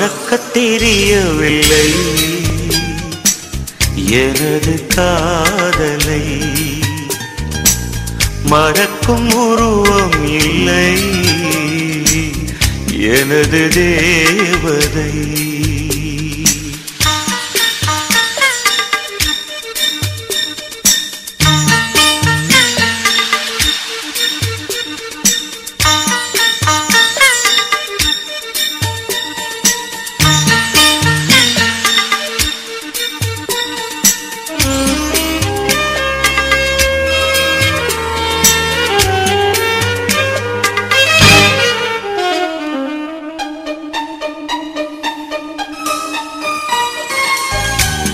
மறக்கத் தெரியவில்லை எனது காதலை மறக்கும் உருவம் இல்லை. எனது தேவதை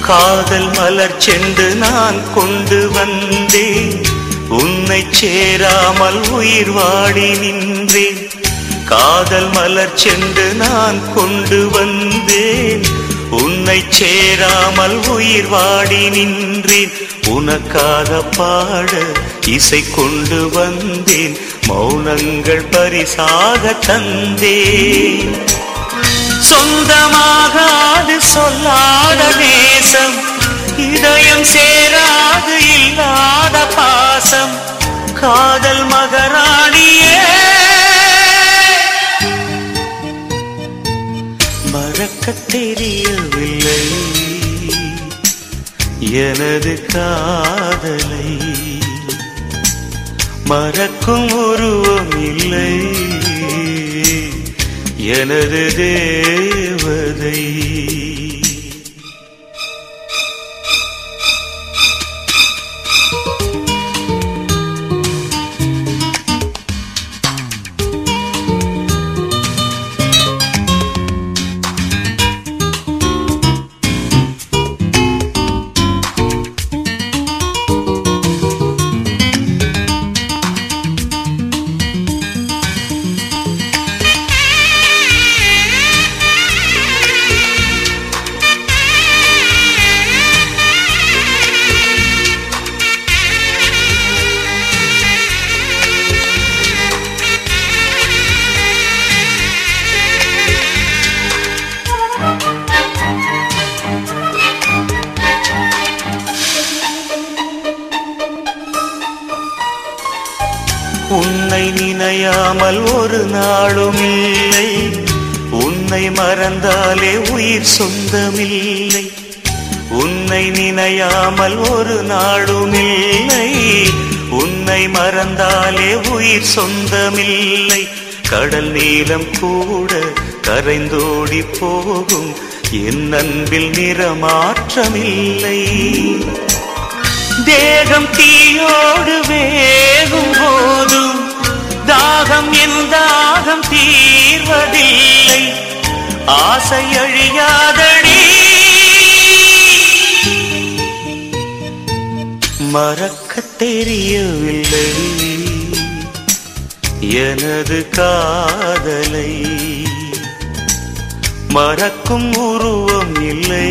காதல் மலர் சென்று நான் கொண்டு வந்தேன். உன்னை சேராமல் உயிர் வாடி நின்றேன். காதல் மலர் சென்று நான் கொண்டு வந்தேன். உன்னை சேராமல் உயிர் வாடி நின்றேன். உனக்காக பாட இசை கொண்டு வந்தேன். மௌனங்கள் பரிசாக தந்தேன். சேராது இல்லாத பாசம். காதல் மகராணியே. மறக்க தெரியவில்லை எனது காதலை மறக்கும் உருவம் இல்லை. எனது தேவதை உன்னை நினையாமல் ஒரு நாளும் இல்லை. உன்னை மறந்தாலே உயிர் சொந்தமில்லை. உன்னை நினையாமல் ஒரு நாளும் இல்லை. உன்னை மறந்தாலே உயிர் சொந்தமில்லை. கடல் நீளம் கூட கரைந்தோடி போகும். என் அன்பில் நிறமாற்றமில்லை. தேகம் தீயோடு வேகும் போ ஆசை அழியாதடி மறக்கத் தெரியவில்லை எனது காதலை மறக்கும் உருவம் இல்லை.